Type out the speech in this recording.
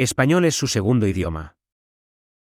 Español es su segundo idioma.